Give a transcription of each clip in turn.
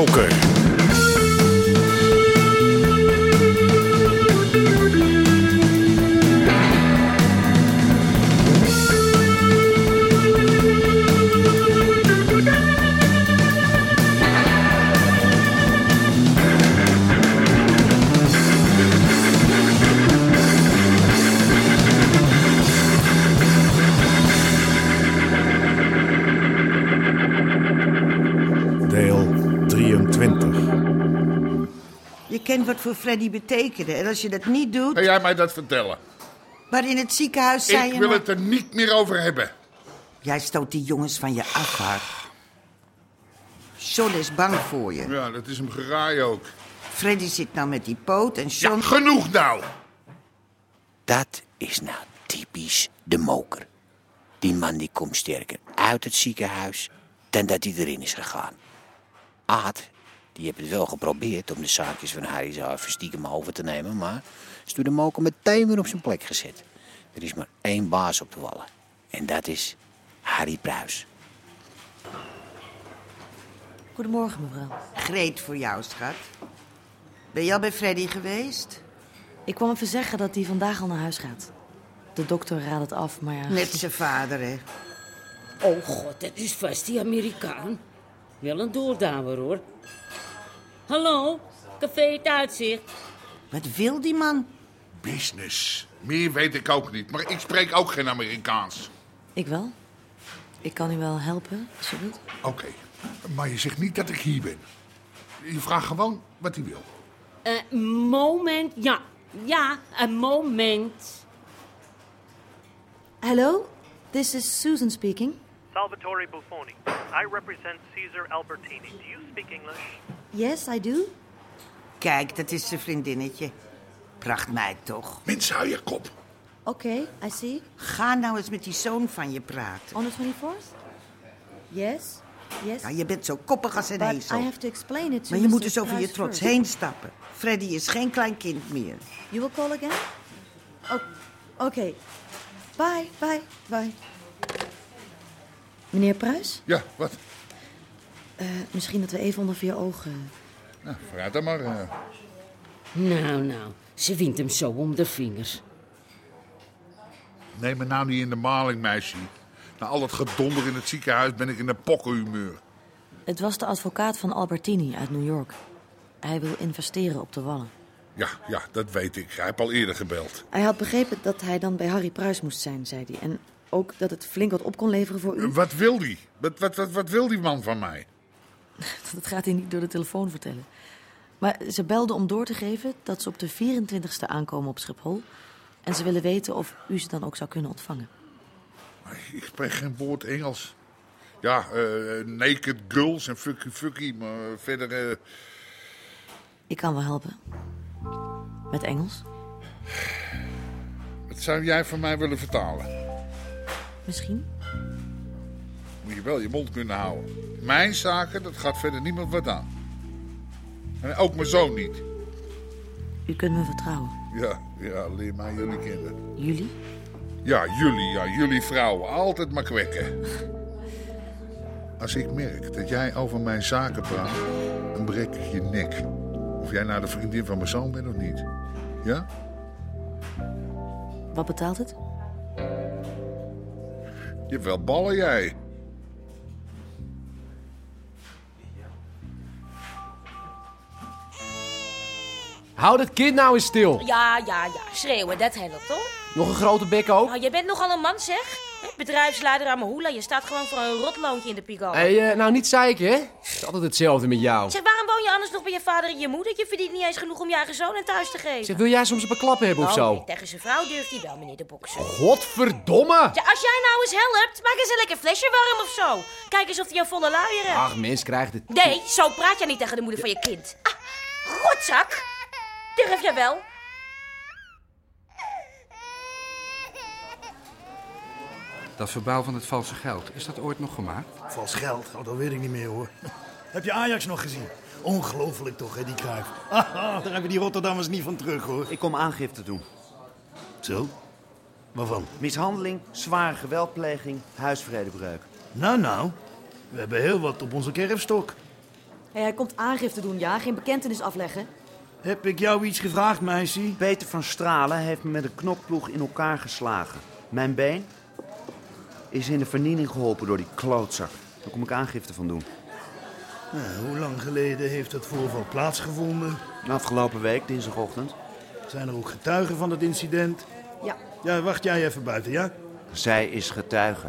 moker. Wat voor Freddy betekende. En als je dat niet doet... Kan jij mij dat vertellen? Maar in het ziekenhuis zei Ik je wil nog- het er niet meer over hebben. Jij stoot die jongens van je af, Hart. John is bang voor je. Ja, dat is hem geraai ook. Freddy zit nou met die poot en Ja, John... genoeg nou! Dat is nou typisch de moker. Die man die komt sterker uit het ziekenhuis dan dat hij erin is gegaan. Aad, die heeft het wel geprobeerd om de zaakjes van Harry zo even stiekem over te nemen, maar door de moker meteen weer op zijn plek gezet. Er is maar één baas op de wallen. En dat is Harry Pruis. Goedemorgen, mevrouw. Greet voor jou, schat. Ben je al bij Freddy geweest? Ik kwam even zeggen dat hij vandaag al naar huis gaat. De dokter raadt het af, maar ja... Net zijn vader, hè? Oh god, dat is vast die Amerikaan. Wel een doordouwer hoor. Hallo, café het uitzicht. Wat wil die man? Business. Meer weet ik ook niet, maar ik spreek ook geen Amerikaans. Ik wel. Ik kan u wel helpen, als je wilt. Oké, maar je zegt niet dat ik hier ben. Je vraagt gewoon wat hij wil. Een moment, ja. Ja, een moment. Hello, this is Susan speaking. Salvatore Buffoni. I represent Caesar Albertini. Do you speak English? Yes, I do. Kijk, dat is zijn vriendinnetje. Prachtmeid, toch? Mensen, hou je kop. Okay, I see. Ga nou eens met die zoon van je praten. On the 24th? Yes, yes. Ja, je bent zo koppig als een But ezel. I have to explain it to Maar je Mr. moet dus over je trots first. heen stappen. Freddy is geen klein kind meer. You will call again? Oh, okay. Bye, bye, bye. Meneer Pruis, Ja, wat? eh, misschien dat we even onder vier ogen... Nou, vooruit dan maar. eh. Nou, nou, ze wint hem zo om de vingers. Neem me nou niet in de maling, meisje. Na al het gedonder in het ziekenhuis ben ik in een pokkenhumeur. Het was de advocaat van Albertini uit New York. Hij wil investeren op de Wallen. Ja, ja, dat weet ik. Hij heeft al eerder gebeld. Hij had begrepen dat hij dan bij Harry Pruis moest zijn, zei hij. En ook dat het flink wat op kon leveren voor u. Eh, Wat wil die? Wat, wat, wat, wat wil die man van mij? Dat gaat hij niet door de telefoon vertellen. Maar ze belde om door te geven dat ze op de 24e aankomen op Schiphol. En ze willen weten of u ze dan ook zou kunnen ontvangen. Ik spreek geen woord Engels. Ja, eh, naked girls en fucky fucky, maar verder... eh, Ik kan wel helpen. Met Engels? wat zou jij van mij willen vertalen? Misschien? Moet je wel je mond kunnen houden. Mijn zaken, dat gaat verder niemand wat aan. En ook mijn zoon niet. U kunt me vertrouwen. Ja, ja, leer mij jullie kennen. Jullie? Ja, jullie, ja, jullie vrouwen. Altijd maar kwekken. Als ik merk dat jij over mijn zaken praat, dan breek ik je nek. Of jij nou de vriendin van mijn zoon bent of niet. Ja? Wat betaalt het? Je wel ballen, jij. Hou dat kind nou eens stil. Ja, ja, ja. Schreeuwen, dat helpt, hoor. Nog een grote bek ook. Nou, jij bent nogal een man, zeg. Bedrijfsleider aan mijn hoela. Je staat gewoon voor een rotloontje in de pico. Hé, hey, nou niet zeiken, hè? Het is altijd hetzelfde met jou. Zeg, waarom woon je anders nog bij je vader en je moeder? Je verdient niet eens genoeg om je eigen zoon in thuis te geven. Zeg, wil jij soms een paar klappen hebben of Oh, zo? nee, tegen zijn vrouw durft hij wel, meneer de bokser. Godverdomme! Ja, als jij nou eens helpt, maak eens een lekker flesje warm of zo. Kijk eens of hij een volle luier heeft. Ach, mens krijgt het. Nee, zo praat jij niet tegen de moeder van je kind. Ah, godzak. Durf jij wel? Dat verbaal van het valse geld, is dat ooit nog gemaakt? Vals geld? Oh, dat weet ik niet meer hoor. Heb je Ajax nog gezien? Ongelooflijk toch, hè, die kruif. Daar hebben die Rotterdammers niet van terug hoor. Ik kom aangifte doen. Zo? Waarvan? Mishandeling, zware geweldpleging, huisvredebreuk. Nou, nou. We hebben heel wat op onze kerfstok. Hey, hij komt aangifte doen, ja? Geen bekentenis afleggen. Heb ik jou iets gevraagd, meisje? Peter van Stralen heeft me met een knokploeg in elkaar geslagen. Mijn been is in de vernieling geholpen door die klootzak. Daar kom ik aangifte van doen. Nou, hoe lang geleden heeft dat voorval plaatsgevonden? Afgelopen week, dinsdagochtend. Zijn er ook getuigen van het incident? Ja. Ja, wacht jij even buiten, ja? Zij is getuige.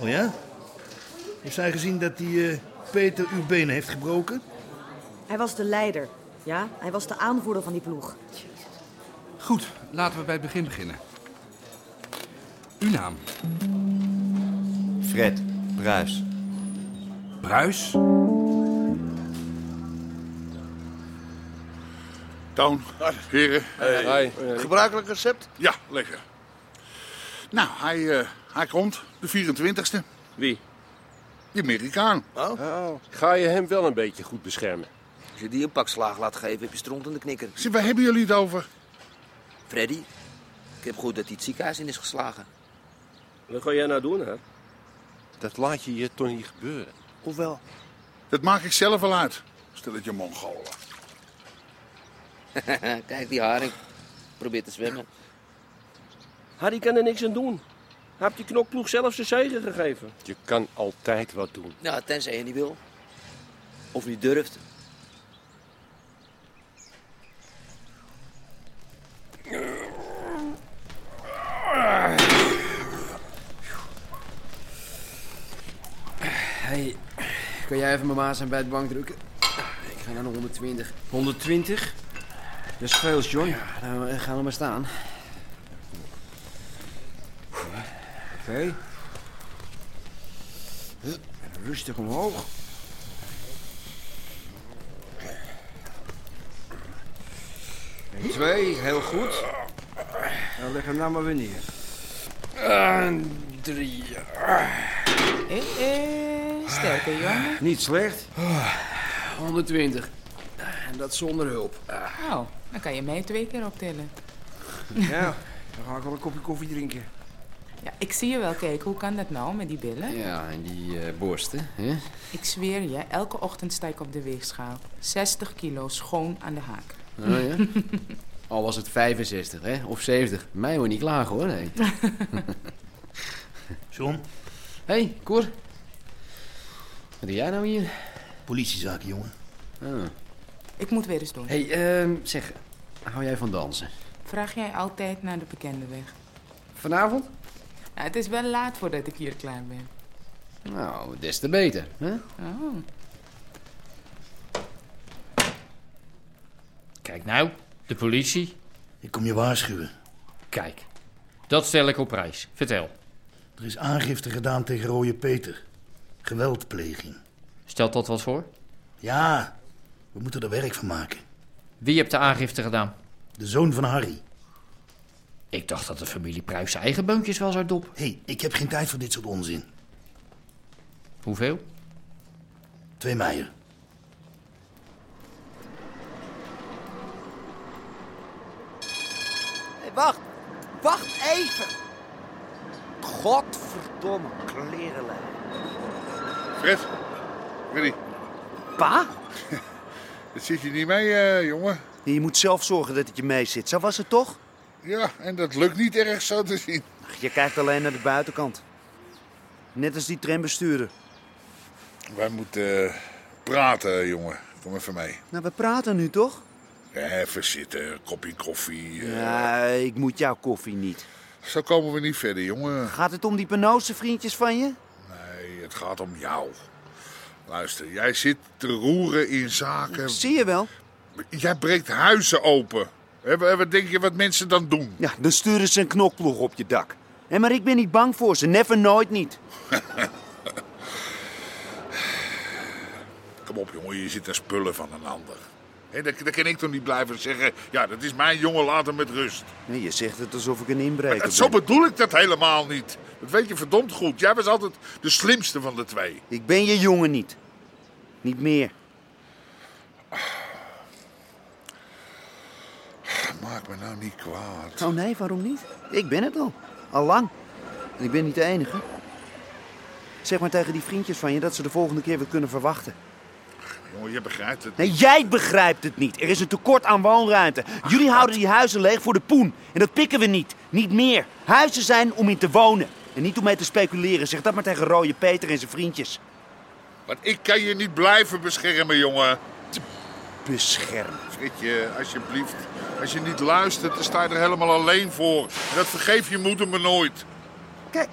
Oh ja? Heeft zij gezien dat die eh, Peter uw been heeft gebroken? Hij was de leider, ja? Hij was de aanvoerder van die ploeg. Goed, laten we bij het begin beginnen. Uw naam? Fred Bruis. Bruis? Toon, heren. Hey. Gebruikelijk recept? Ja, lekker. Nou, hij, eh, hij komt, de 24ste. Wie? Die Amerikaan. Oh. Ga je hem wel een beetje goed beschermen? Als je die een pak slaag laat geven, heb je stront in de knikker. Zie, waar hebben jullie het over? Freddy, ik heb gehoord dat hij het ziekenhuis in is geslagen. Wat ga jij nou doen, hè? Dat laat je je toch niet gebeuren? Hoewel? Dat maak ik zelf wel uit. Stel het je Mongolen. Kijk, die haring. Probeert te zwemmen. Harry kan er niks aan doen. Hij heeft die knokploeg zelf zijn zegen gegeven. Je kan altijd wat doen. Ja, tenzij je niet wil. Of niet durft. Hey, kan jij even mijn maas aan bij het bank drukken? Ik ga naar de 120. 120? Dat is veel, John. Ja, nou, eh, ga er maar staan. Oké. Rustig omhoog. Eén, twee, heel goed. Dan leg hem nou maar weer neer. En drie. Eh, sterker, jongen. Niet slecht. 120. En dat zonder hulp. Oh, dan kan je mij twee keer optellen. Ja, dan ga ik wel een kopje koffie drinken. Ja, ik zie je wel kijken. Hoe kan dat nou met die billen? Ja, en die eh, borsten. Hè? Ik zweer je, elke ochtend sta ik op de weegschaal. 60 kilo schoon aan de haak. Oh ja? Al was het 65, hè? Of 70. Mij hoor niet klagen, hoor. Nee. John? hey, Cor. Wat doe jij nou hier? Politiezaak, jongen. Ah. Ik moet weer eens doen. hey, ehm, zeg, hou jij van dansen? Vraag jij altijd naar de bekende weg? Vanavond? Nou, het is wel laat voordat ik hier klaar ben. Nou, des te beter, hè? Oh. Kijk nou, de politie. Ik kom je waarschuwen. Kijk, dat stel ik op prijs. Vertel. Er is aangifte gedaan tegen Rode Peter. Geweldpleging. Stelt dat wat voor? Ja, we moeten er werk van maken. Wie hebt de aangifte gedaan? De zoon van Harry. Ik dacht dat de familie Pruis zijn eigen boontjes wel zou dop. Hé, hey, ik heb geen tijd voor dit soort onzin. Hoeveel? Twee meijer. Hey, wacht. Wacht even. Godverdomme klerenlijn. Fred, Freddy. Pa? Dat zit je niet mee, eh, jongen. Je moet zelf zorgen dat het je mee zit. Zo was het toch? Ja, en dat lukt niet erg zo te zien. Je kijkt alleen naar de buitenkant. Net als die trambestuurder. Wij moeten eh, praten, jongen. Kom even mee. Nou, we praten nu toch? Even zitten, kopje koffie. eh. Ja, ik moet jouw koffie niet. Zo komen we niet verder, jongen. Gaat het om die penose vriendjes van je? Het gaat om jou. Luister, jij zit te roeren in zaken... Zie je wel. Jij breekt huizen open. Wat denk je wat mensen dan doen? Ja, dan sturen ze een knokploeg op je dak. En maar ik ben niet bang voor ze. Never, nooit niet. Kom op, jongen, je zit aan spullen van een ander. Dan, dan kan ik toch niet blijven zeggen... Ja, dat is mijn jongen, laat hem met rust. Nee, je zegt het alsof ik een inbreker ben. Zo bedoel ik dat helemaal niet. Dat weet je verdomd goed. Jij was altijd de slimste van de twee. Ik ben je jongen niet. Niet meer. Maak me nou niet kwaad. Oh nee, waarom niet? Ik ben het al. Al lang. En ik ben niet de enige. Zeg maar tegen die vriendjes van je dat ze de volgende keer weer kunnen verwachten. Jongen, je begrijpt het. Nee, jij begrijpt het niet. Er is een tekort aan woonruimte. Jullie houden die huizen leeg voor de poen. En dat pikken we niet. Niet meer. Huizen zijn om in te wonen. En niet om mee te speculeren. Zeg dat maar tegen Rode Peter en zijn vriendjes. Want ik kan je niet blijven beschermen, jongen. Beschermen? Fritje, alsjeblieft. Als je niet luistert, dan sta je er helemaal alleen voor. En dat vergeef je moeder me nooit. Kijk,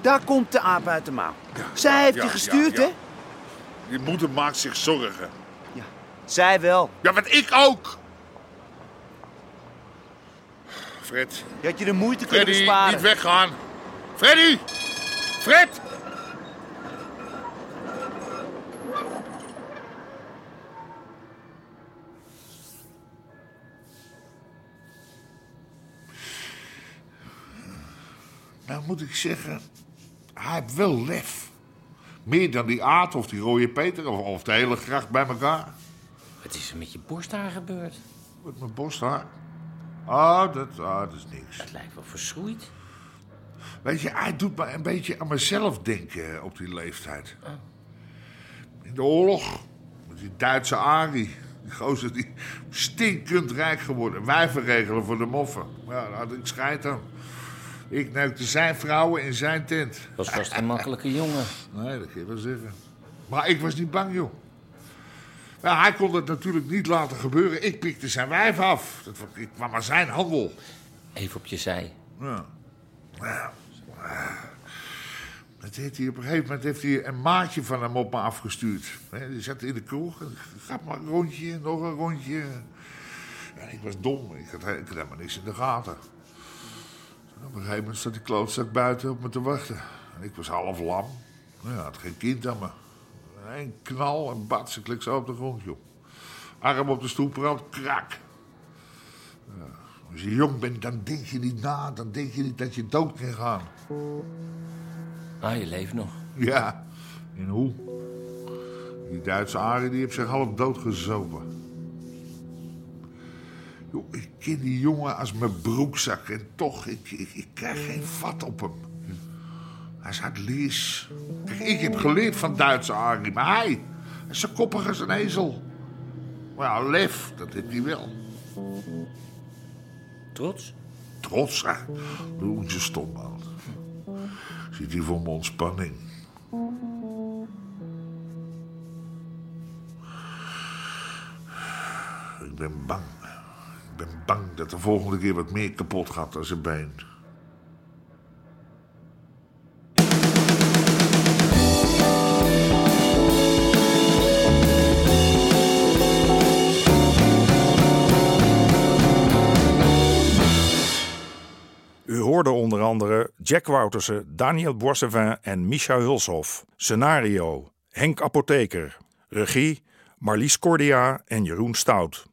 daar komt de aap uit de mouw. Zij heeft je gestuurd, hè? Je moeder maakt zich zorgen. Zij wel. Ja, want ik ook. Fred. Je had je de moeite kunnen Freddy, besparen. niet weggaan. Freddy! Fred! Nou moet ik zeggen, hij heeft wel lef. Meer dan die Aad of die rode Peter of, of de hele gracht bij elkaar. Wat is er met je borsthaar gebeurd? Met mijn borsthaar? Oh, dat, ah, dat is niks. Het lijkt wel verschroeid. Weet je, hij doet me een beetje aan mezelf denken op die leeftijd. In de oorlog, met die Duitse Ari. Die gozer die stinkend rijk geworden. Wijven regelen voor de moffen. Ja, daar had ik scheid aan. Ik neukte zijn vrouwen in zijn tent. Was vast geen makkelijke jongen. Nee, dat kan je wel zeggen. Maar ik was niet bang, joh. Ja, hij kon het natuurlijk niet laten gebeuren. Ik pikte zijn wijf af. Dat was, ik kwam maar zijn handel. Even op je zij. Ja. Nou, dat heeft hij, op een gegeven moment heeft hij een maatje van hem op me afgestuurd. Die zat in de kroeg. en Ga maar een rondje, nog een rondje. Ja, ik was dom. Ik had, ik had helemaal niks in de gaten. Op een gegeven moment zat die klootzak buiten op me te wachten. En ik was half lam. Ja, had geen kind aan me. Een knal en bats, ik lig zo op de grond, joh. Arm op de stoeprand, krak. Ja, als je jong bent, dan denk je niet na. Dan denk je niet dat je dood kan gaan. Ah, je leeft nog. Ja, en hoe? Die Duitse Arie die heeft zich half doodgezopen. Ik ken die jongen als mijn broekzak en toch, ik, ik, ik krijg geen vat op hem. Hij is lees. Kijk, ik heb geleerd van Duitse Arie, maar hij, hij is zo koppig als een ezel. Maar ja, lef, dat heeft hij wel. Trots? Trots, hè? Doen ze stom, man. Ziet hij voor mijn ontspanning. Ik ben bang. Dat de volgende keer wat meer kapot gaat dan zijn been. U hoorde onder andere Jack Woutersen, Daniel Boissevin en Micha Hulshoff. Scenario: Henk Apotheker. Regie: Marlies Cordia en Jeroen Stout.